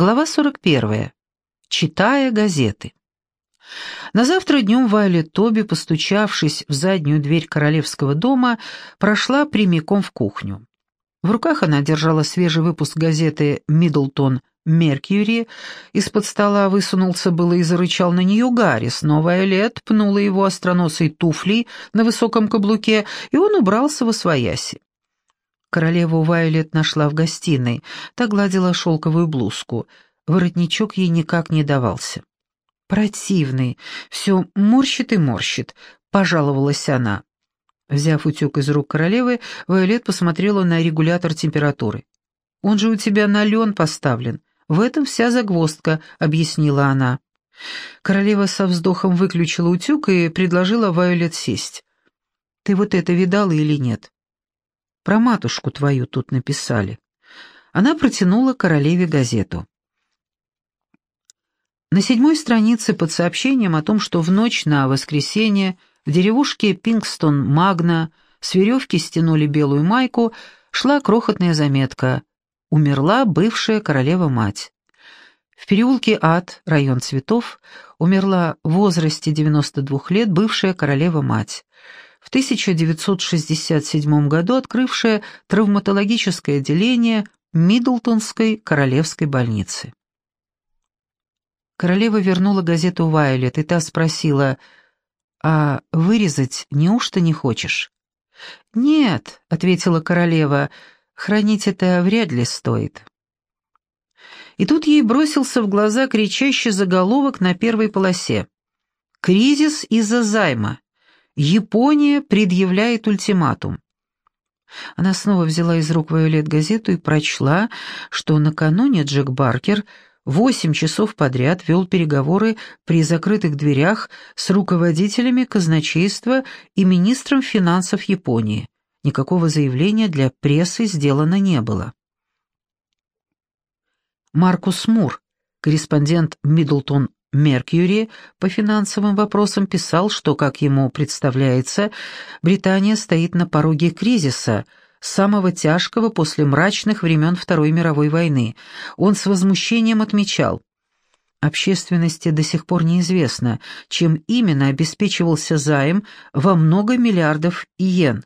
Глава 41. Читая газеты. На завтра днем Вайолет Тоби, постучавшись в заднюю дверь королевского дома, прошла прямиком в кухню. В руках она держала свежий выпуск газеты «Миддлтон Меркьюри». Из-под стола высунулся было и зарычал на нее Гаррис, но Вайолет пнула его остроносой туфлей на высоком каблуке, и он убрался во свояси. Королеву Вайолет нашла в гостиной, та гладила шелковую блузку. Воротничок ей никак не давался. «Противный, все морщит и морщит», — пожаловалась она. Взяв утюг из рук королевы, Вайолет посмотрела на регулятор температуры. «Он же у тебя на лен поставлен. В этом вся загвоздка», — объяснила она. Королева со вздохом выключила утюг и предложила Вайолет сесть. «Ты вот это видала или нет?» Про матушку твою тут написали». Она протянула королеве газету. На седьмой странице под сообщением о том, что в ночь на воскресенье в деревушке Пингстон-Магна с веревки стянули белую майку, шла крохотная заметка «Умерла бывшая королева-мать». В переулке Ад, район Цветов, умерла в возрасте 92 лет бывшая королева-мать в 1967 году открывшая травматологическое отделение Миддлтонской королевской больницы. Королева вернула газету Вайолет, и та спросила, «А вырезать неужто не хочешь?» «Нет», — ответила королева, — «хранить это вряд ли стоит». И тут ей бросился в глаза кричащий заголовок на первой полосе. «Кризис из-за займа. Япония предъявляет ультиматум. Она снова взяла из рук Вайолет газету и прочла, что накануне Джек Баркер восемь часов подряд вел переговоры при закрытых дверях с руководителями казначейства и министром финансов Японии. Никакого заявления для прессы сделано не было. Маркус Мур, корреспондент Миддлтон Меркьюри по финансовым вопросам писал, что, как ему представляется, Британия стоит на пороге кризиса, самого тяжкого после мрачных времен Второй мировой войны. Он с возмущением отмечал, Общественности до сих пор неизвестно, чем именно обеспечивался займ во много миллиардов иен.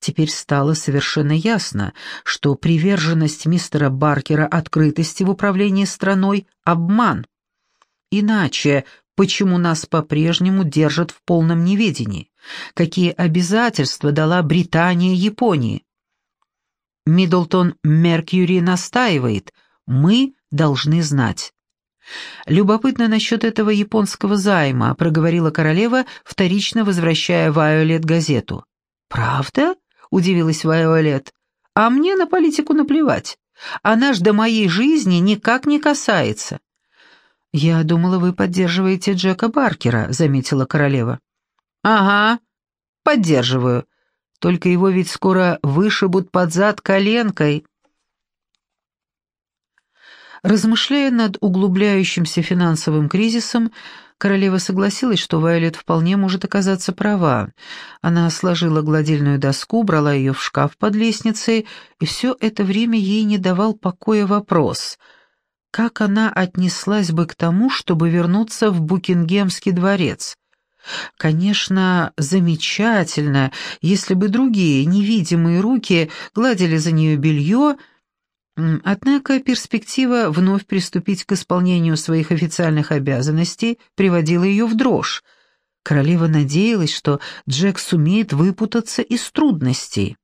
Теперь стало совершенно ясно, что приверженность мистера Баркера открытости в управлении страной – обман. Иначе почему нас по-прежнему держат в полном неведении? Какие обязательства дала Британия Японии? Миддлтон Меркьюри настаивает, мы должны знать. «Любопытно насчет этого японского займа», — проговорила королева, вторично возвращая Вайолет газету. «Правда?» — удивилась Вайолет. «А мне на политику наплевать. Она ж до моей жизни никак не касается». «Я думала, вы поддерживаете Джека Баркера», — заметила королева. «Ага, поддерживаю. Только его ведь скоро вышибут под зад коленкой». Размышляя над углубляющимся финансовым кризисом, королева согласилась, что Вайолет вполне может оказаться права. Она сложила гладильную доску, брала ее в шкаф под лестницей, и все это время ей не давал покоя вопрос — как она отнеслась бы к тому, чтобы вернуться в Букингемский дворец. Конечно, замечательно, если бы другие невидимые руки гладили за нее белье, однако перспектива вновь приступить к исполнению своих официальных обязанностей приводила ее в дрожь. Королева надеялась, что Джек сумеет выпутаться из трудностей.